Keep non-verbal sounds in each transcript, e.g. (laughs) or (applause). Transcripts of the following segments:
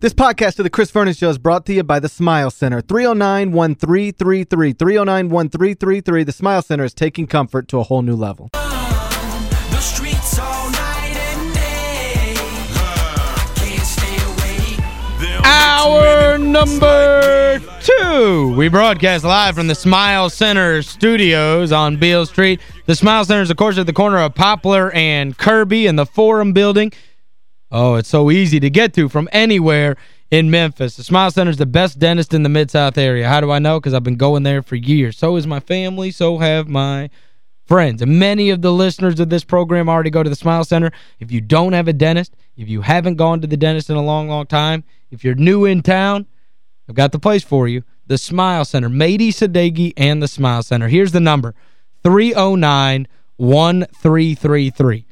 This podcast of the Chris Vernon Show is brought to you by the Smile Center. 309-1333. 309-1333. The Smile Center is taking comfort to a whole new level. The streets all night and day. Can't stay away. Hour number two. We broadcast live from the Smile Center studios on Beale Street. The Smile Center is, of course, at the corner of Poplar and Kirby in the Forum Building. Oh, it's so easy to get to from anywhere in Memphis. The Smile Center is the best dentist in the Mid-South area. How do I know? Because I've been going there for years. So is my family. So have my friends. And many of the listeners of this program already go to the Smile Center. If you don't have a dentist, if you haven't gone to the dentist in a long, long time, if you're new in town, I've got the place for you. The Smile Center. Mady Sadeghi and the Smile Center. Here's the number. 309-1333.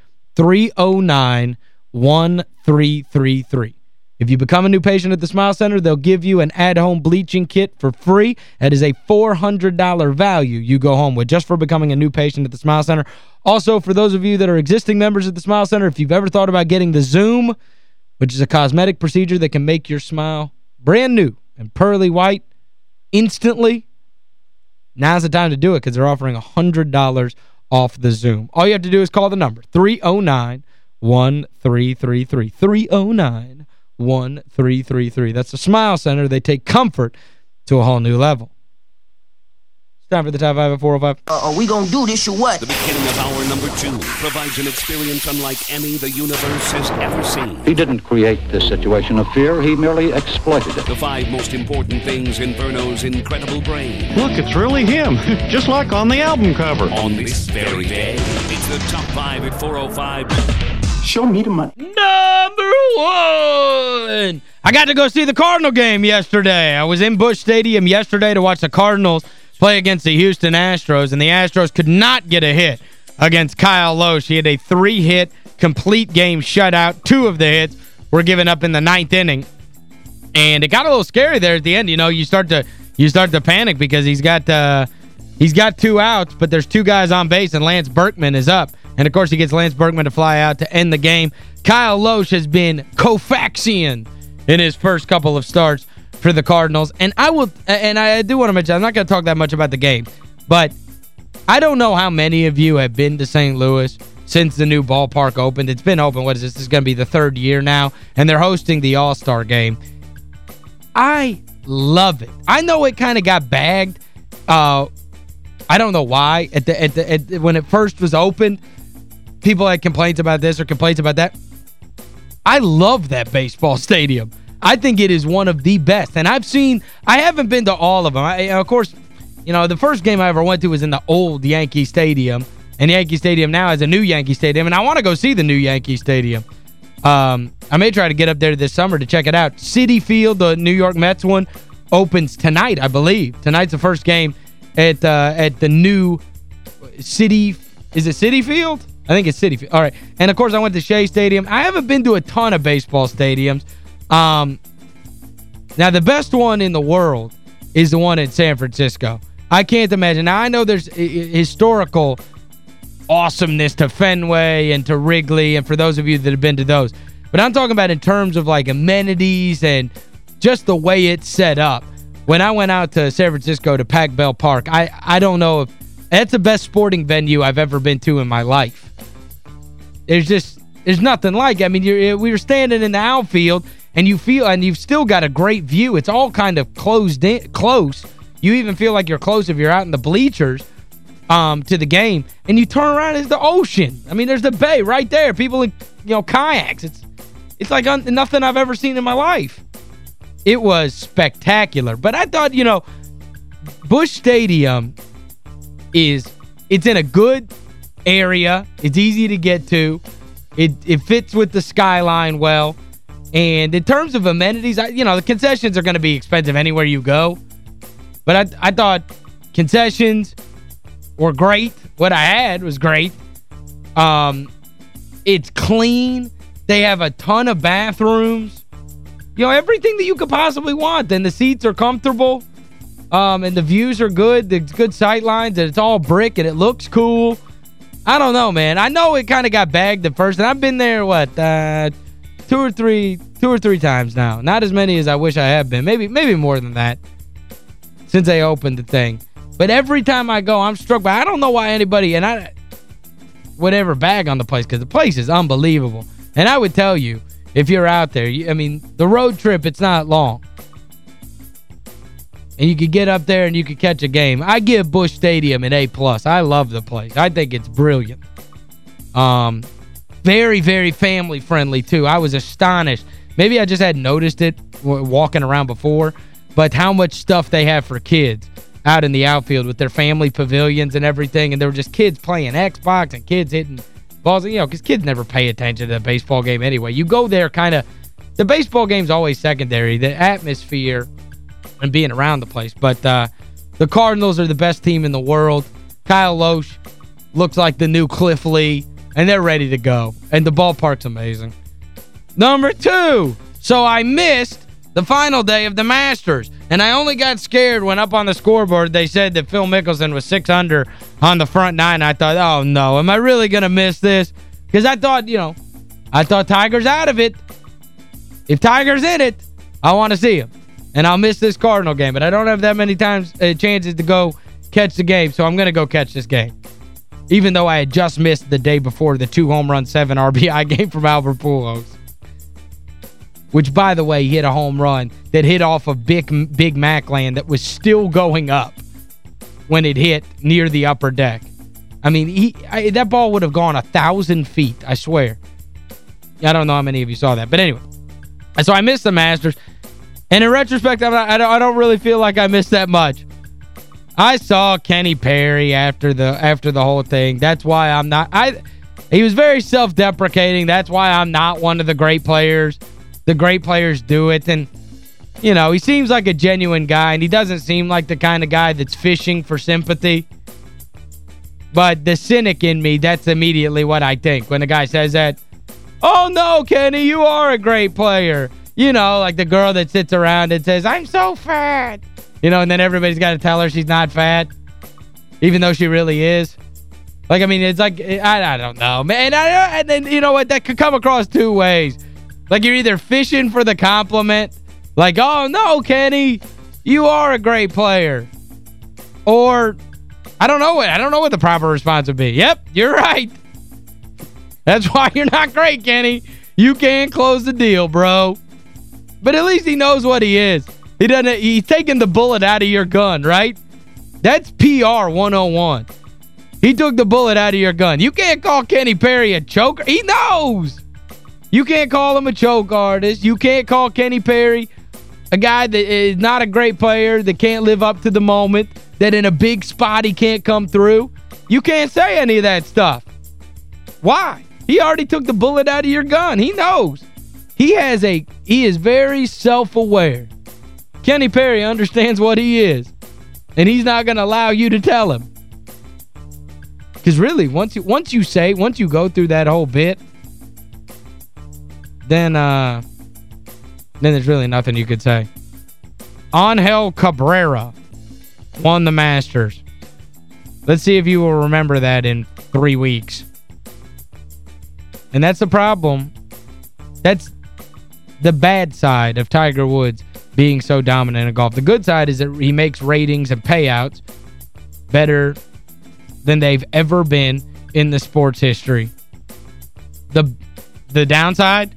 309-1333. If you become a new patient at the Smile Center, they'll give you an at-home bleaching kit for free. That is a $400 value you go home with just for becoming a new patient at the Smile Center. Also, for those of you that are existing members at the Smile Center, if you've ever thought about getting the Zoom, which is a cosmetic procedure that can make your smile brand new and pearly white instantly, now's the time to do it because they're offering $100 off the Zoom. All you have to do is call the number, oh 309-1333. 309-1333. That's the Smile Center. They take comfort to a whole new level. It's time for the top five at 405. Uh, are we gonna do this or what? The beginning of hour number two provides an experience unlike any the universe has ever seen. He didn't create this situation of fear, he merely exploited it. The five most important things in Verno's incredible brain. Look, it's really him, (laughs) just like on the album cover. On this very day, it's the top five at 405. Show me the money. Number one. I got to go see the Cardinal game yesterday. I was in Busch Stadium yesterday to watch the Cardinals play against the Houston Astros, and the Astros could not get a hit against Kyle Lohse. He had a three-hit complete game shutout. Two of the hits were given up in the ninth inning. And it got a little scary there at the end. You know, you start to you start to panic because he's got uh, he's got two outs, but there's two guys on base, and Lance Berkman is up. And, of course, he gets Lance Berkman to fly out to end the game. Kyle Lohse has been Kofaxian in his first couple of starts for the Cardinals. And I will and I do want to mention, I'm not going to talk that much about the game, but I don't know how many of you have been to St. Louis since the new ballpark opened. It's been open, what is this? This is going to be the third year now, and they're hosting the All-Star game. I love it. I know it kind of got bagged. Uh, I don't know why. At the, at the at, When it first was opened, people had complaints about this or complaints about that. I love that baseball (laughs) stadium. I think it is one of the best. And I've seen, I haven't been to all of them. I, of course, you know, the first game I ever went to was in the old Yankee Stadium. And Yankee Stadium now is a new Yankee Stadium. And I want to go see the new Yankee Stadium. Um, I may try to get up there this summer to check it out. Citi Field, the New York Mets one, opens tonight, I believe. Tonight's the first game at uh, at the new Citi, is it Citi Field? I think it's Citi Field. All right. And, of course, I went to Shea Stadium. I haven't been to a ton of baseball stadiums. Um, now, the best one in the world is the one in San Francisco. I can't imagine. Now, I know there's historical awesomeness to Fenway and to Wrigley, and for those of you that have been to those. But I'm talking about in terms of, like, amenities and just the way it's set up. When I went out to San Francisco to Pac Bell Park, I, I don't know if that's the best sporting venue I've ever been to in my life. There's just there's nothing like it. I mean, you're, we were standing in the outfield, and you feel and you've still got a great view. It's all kind of closed in, close. You even feel like you're close if you're out in the bleachers um, to the game. And you turn around, it's the ocean. I mean, there's the bay right there. People in, you know, kayaks. It's it's like nothing I've ever seen in my life. It was spectacular. But I thought, you know, Busch Stadium is it's in a good area. It's easy to get to. It it fits with the skyline well. And in terms of amenities, I, you know, the concessions are going to be expensive anywhere you go. But I I thought concessions were great. What I had was great. Um it's clean. They have a ton of bathrooms. You know, everything that you could possibly want. And the seats are comfortable. Um, and the views are good. The good sight lines. And it's all brick and it looks cool. I don't know, man. I know it kind of got bagged at first. And I've been there, what, uh, two or three two or three times now. Not as many as I wish I had been. Maybe maybe more than that since they opened the thing. But every time I go, I'm struck by I don't know why anybody and I whatever bag on the place because the place is unbelievable. And I would tell you, if you're out there, I mean, the road trip, it's not long. And you could get up there and you could catch a game. I give Busch Stadium an A+. plus. I love the place. I think it's brilliant. Um, very, very family-friendly, too. I was astonished. Maybe I just hadn't noticed it walking around before, but how much stuff they have for kids out in the outfield with their family pavilions and everything, and there were just kids playing Xbox and kids hitting balls, you know, because kids never pay attention to the baseball game anyway. You go there kind of, the baseball game's always secondary, the atmosphere and being around the place. But uh, the Cardinals are the best team in the world. Kyle Lohse looks like the new Cliff Lee, and they're ready to go. And the ballpark's amazing. Number two, so I missed the final day of the Masters. And I only got scared when up on the scoreboard they said that Phil Mickelson was six under on the front nine. I thought, oh, no, am I really going to miss this? Because I thought, you know, I thought Tiger's out of it. If Tiger's in it, I want to see him. And I'll miss this Cardinal game. But I don't have that many times uh, chances to go catch the game, so I'm going to go catch this game. Even though I had just missed the day before the two home run, seven RBI (laughs) game from Albert Pujols which, by the way, hit a home run that hit off of Big, Big Mac land that was still going up when it hit near the upper deck. I mean, he I, that ball would have gone a thousand feet, I swear. I don't know how many of you saw that. But anyway, so I missed the Masters. And in retrospect, not, I, don't, I don't really feel like I missed that much. I saw Kenny Perry after the after the whole thing. That's why I'm not... I. He was very self-deprecating. That's why I'm not one of the great players the great players do it. And, you know, he seems like a genuine guy, and he doesn't seem like the kind of guy that's fishing for sympathy. But the cynic in me, that's immediately what I think. When the guy says that, oh, no, Kenny, you are a great player. You know, like the girl that sits around and says, I'm so fat. You know, and then everybody's got to tell her she's not fat, even though she really is. Like, I mean, it's like, I, I don't know, man. I, and then, you know what, that could come across two ways. Like you're either fishing for the compliment, like, oh, no, Kenny, you are a great player. Or, I don't know what, I don't know what the proper response would be. Yep, you're right. That's why (laughs) you're not great, Kenny. You can't close the deal, bro. But at least he knows what he is. He doesn't he's taking the bullet out of your gun, right? That's PR 101. He took the bullet out of your gun. You can't call Kenny Perry a choker. He knows. You can't call him a choke artist. You can't call Kenny Perry a guy that is not a great player, that can't live up to the moment, that in a big spot he can't come through. You can't say any of that stuff. Why? He already took the bullet out of your gun. He knows. He has a he is very self-aware. Kenny Perry understands what he is. And he's not going to allow you to tell him. Because really, once you, once you say, once you go through that whole bit, then uh then there's really nothing you could say. Angel Cabrera won the Masters. Let's see if you will remember that in three weeks. And that's the problem. That's the bad side of Tiger Woods being so dominant in golf. The good side is that he makes ratings and payouts better than they've ever been in the sports history. The the downside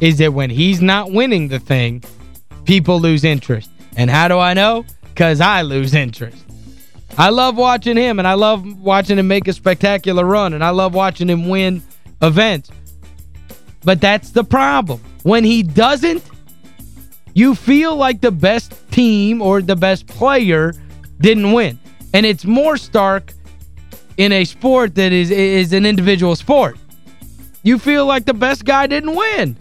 is that when he's not winning the thing, people lose interest. And how do I know? Because I lose interest. I love watching him, and I love watching him make a spectacular run, and I love watching him win events. But that's the problem. When he doesn't, you feel like the best team or the best player didn't win. And it's more stark in a sport that is is an individual sport. You feel like the best guy didn't win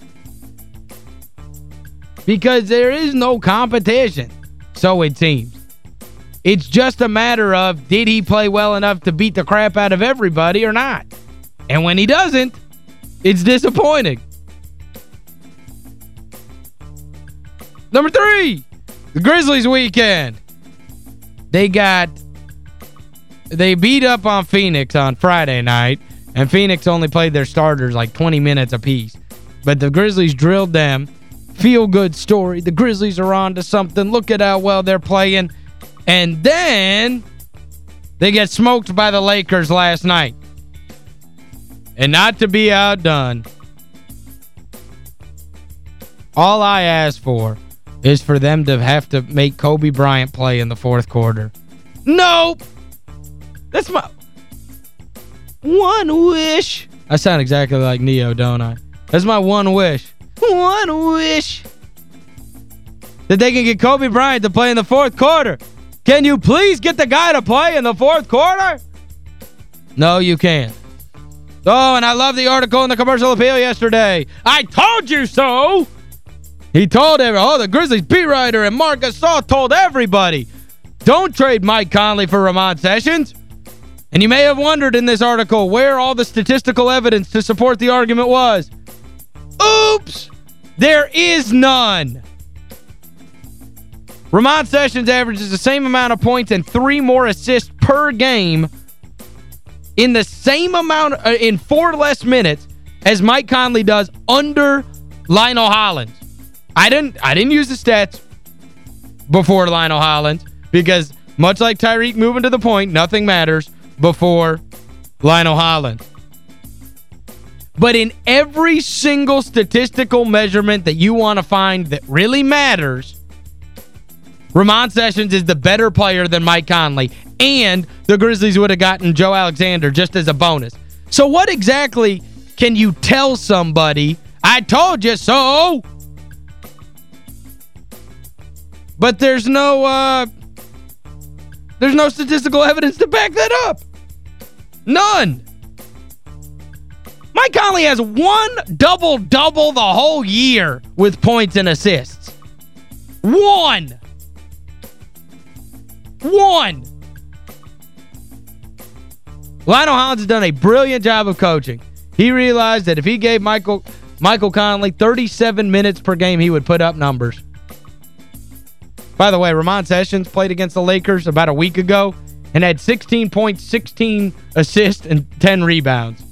because there is no competition, so it seems. It's just a matter of did he play well enough to beat the crap out of everybody or not? And when he doesn't, it's disappointing. Number three, the Grizzlies weekend. They got, they beat up on Phoenix on Friday night, and Phoenix only played their starters like 20 minutes apiece. But the Grizzlies drilled them feel-good story. The Grizzlies are on to something. Look at how well they're playing. And then they get smoked by the Lakers last night. And not to be outdone, all I ask for is for them to have to make Kobe Bryant play in the fourth quarter. Nope! That's my one wish. I sound exactly like Neo, don't I? That's my one wish. One wish. That they can get Kobe Bryant to play in the fourth quarter. Can you please get the guy to play in the fourth quarter? No, you can't. Oh, and I love the article in the commercial appeal yesterday. I told you so! He told every oh, the Grizzlies beat writer and Marc Gasol told everybody, don't trade Mike Conley for Ramon Sessions. And you may have wondered in this article where all the statistical evidence to support the argument was. Oops! There is none. Ramon Sessions averages the same amount of points and three more assists per game in the same amount, uh, in four less minutes as Mike Conley does under Lionel Hollins. I didn't I didn't use the stats before Lionel Hollins because much like Tyreke moving to the point, nothing matters before Lionel Hollins. But in every single statistical measurement that you want to find that really matters, Ramon Sessions is the better player than Mike Conley, and the Grizzlies would have gotten Joe Alexander just as a bonus. So what exactly can you tell somebody, I told you so, but there's no uh, there's no statistical evidence to back that up. None. Mike Conley has one double-double the whole year with points and assists. One. One. Lionel Hollins has done a brilliant job of coaching. He realized that if he gave Michael Michael Conley 37 minutes per game, he would put up numbers. By the way, Ramon Sessions played against the Lakers about a week ago and had 16 points, 16 assists, and 10 rebounds.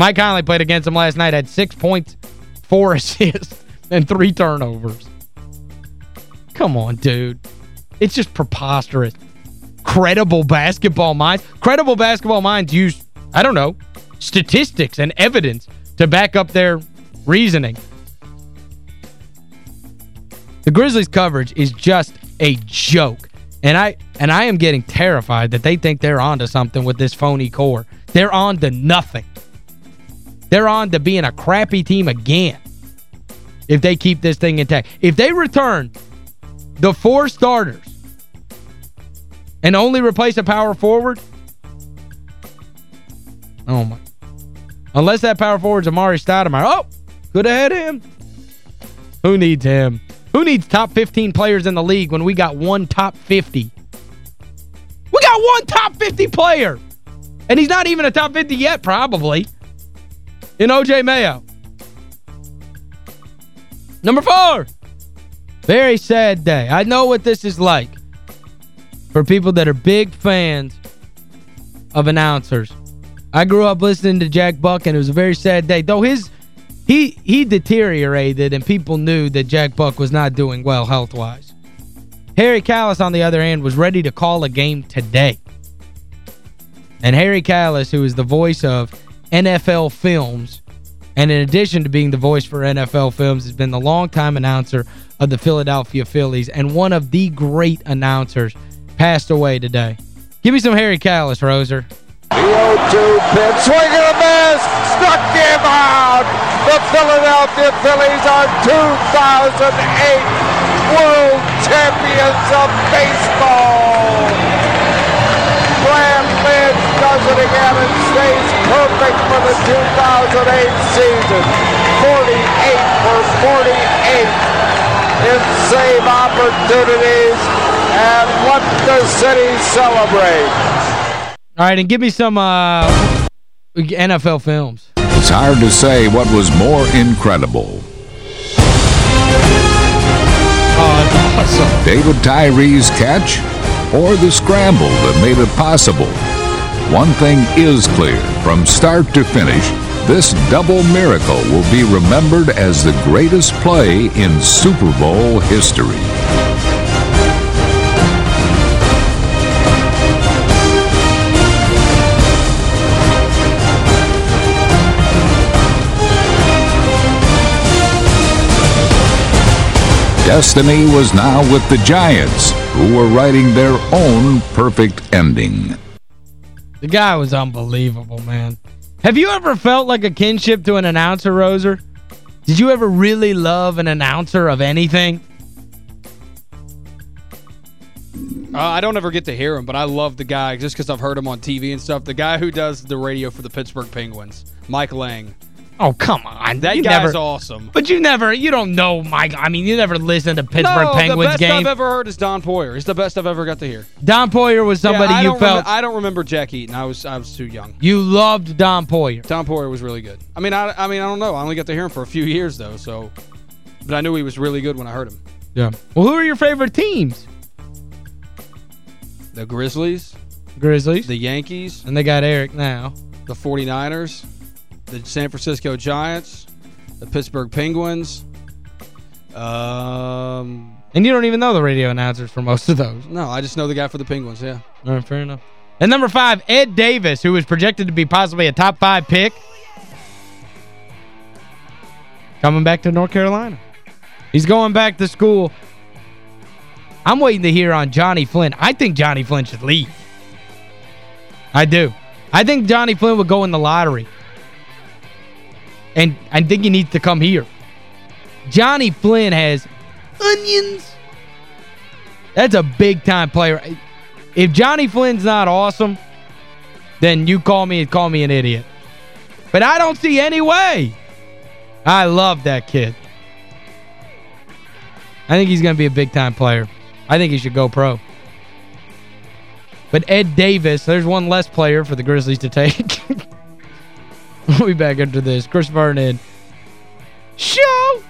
Mike Conley played against him last night, had 6 points, 4 (laughs) assists, and 3 turnovers. Come on, dude. It's just preposterous. Credible basketball minds. Credible basketball minds use, I don't know, statistics and evidence to back up their reasoning. The Grizzlies coverage is just a joke. And I and I am getting terrified that they think they're onto something with this phony core. They're on to nothing. They're on to being a crappy team again if they keep this thing intact. If they return the four starters and only replace a power forward, oh my. Unless that power forward's Amar'e Stoudemire. Oh, could have had him. Who needs him? Who needs top 15 players in the league when we got one top 50? We got one top 50 player. And he's not even a top 50 yet, probably. In O.J. Mayo. Number four. Very sad day. I know what this is like for people that are big fans of announcers. I grew up listening to Jack Buck, and it was a very sad day. Though his he he deteriorated, and people knew that Jack Buck was not doing well health-wise. Harry Kalas, on the other hand, was ready to call a game today. And Harry Kalas, who is the voice of NFL Films, and in addition to being the voice for NFL Films, has been the longtime announcer of the Philadelphia Phillies and one of the great announcers, passed away today. Give me some Harry Kalas, Roser. The 0-2 pitch, swing and a miss, struck him out. The Philadelphia Phillies are 2008 World Champions of Baseball. Again and stays perfect for the 2008 season. 48 for 48 in save opportunities, and what the city celebrate. All right, and give me some uh, NFL films. It's hard to say what was more incredible. Oh, awesome. David Tyree's catch or the scramble that made it possible. One thing is clear from start to finish this double miracle will be remembered as the greatest play in Super Bowl history. Destiny was now with the Giants, who were writing their own perfect ending. The guy was unbelievable, man. Have you ever felt like a kinship to an announcer, Roser? Did you ever really love an announcer of anything? Uh, I don't ever get to hear him, but I love the guy just because I've heard him on TV and stuff. The guy who does the radio for the Pittsburgh Penguins, Mike Lang. Oh, come on. That You guy's never- awesome. But you never, you don't know Mike. I mean, you never listened to Pittsburgh no, Penguins the best game. I've ever heard is Don Poier. He's the best I've ever got to hear. Don Poier was somebody Yeah, you felt... I don't remember Jack Eaton. I was I was too young. you loved Don Poier. Don Poier was really good. I mean, I, I mean, I don't know. I only got to hear him for a few years though, so. But I knew he was really good when I heard him. Yeah. Well, who are your favorite teams? The Grizzlies, Grizzlies. the Yankees, and they got Eric now. the 49ers, the San Francisco Giants, the Pittsburgh Penguins. Um, And you don't even know the radio announcers for most of those. no, I just know the guy for the Penguins, yeah. All right, fair enough. And number five, Ed Davis, who was projected to be possibly a top five pick. Coming back to North Carolina. He's going back to school. I'm waiting to hear on Johnny Flynn. I think Johnny Flynn should leave. I do. I think Johnny Flynn would go in the lottery. And I think he needs to come here. Johnny Flynn has onions. That's a big-time player. If Johnny Flynn's not awesome, then you call me and call me an idiot. But I don't see any way. I love that kid. I think he's going to be a big-time player. I think he should go pro. But Ed Davis, there's one less player for the Grizzlies to take. (laughs) (laughs) we'll be back after this. Chris Vernon. Show!